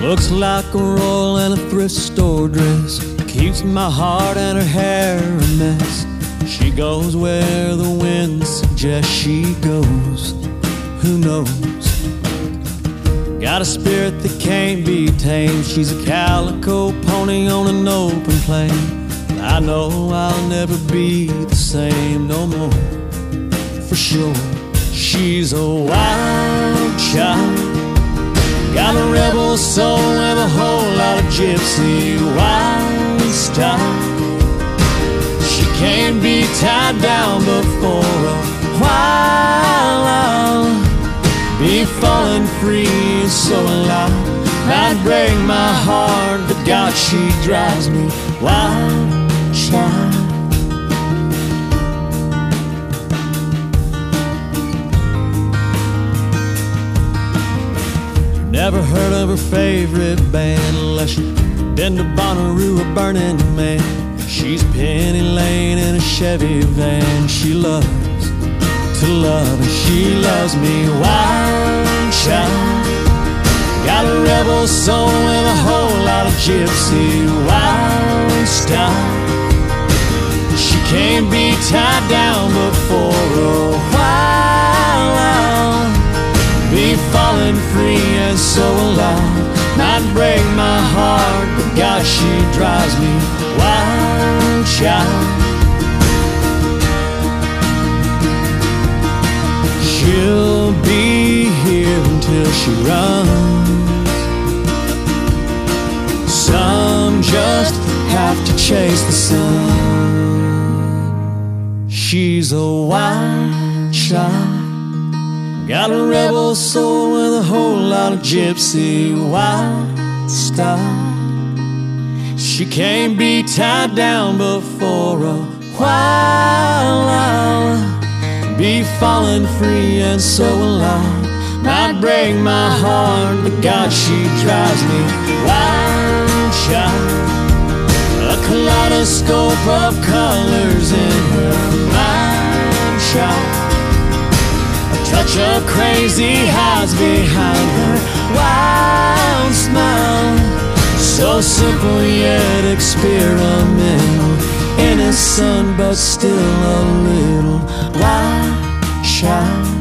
Looks like a roll in a thrift store dress. Keeps my heart and her hair a mess. She goes where the wind suggests she goes. Who knows? Got a spirit that can't be tamed. She's a calico pony on an open plain. I know I'll never be the same no more. For sure, she's a wild child. Got a soul and a whole lot of gypsy wild style. She can't be tied down before a while. I'll be falling free so alive. Might break my heart, but God, she drives me wild, child. Never heard of her favorite band unless you've been to Bonnaroo or Burning Man. She's Penny Lane in a Chevy van. She loves to love, and she loves me wild child. Got a rebel soul and a whole lot of gypsy wild style. She can't be tied down and so alive. Not break my heart, but God, she drives me wild, child. She'll be here until she runs. Some just have to chase the sun. She's a wild child. Got a rebel soul with a whole lot of gypsy wild style. She can't be tied down before a while. I'll be falling free and so alive. Might break my heart, but God, she drives me wild, child. A kaleidoscope of colors in her A crazy hides behind her wild smile. So simple yet experimental, innocent but still a little wild child.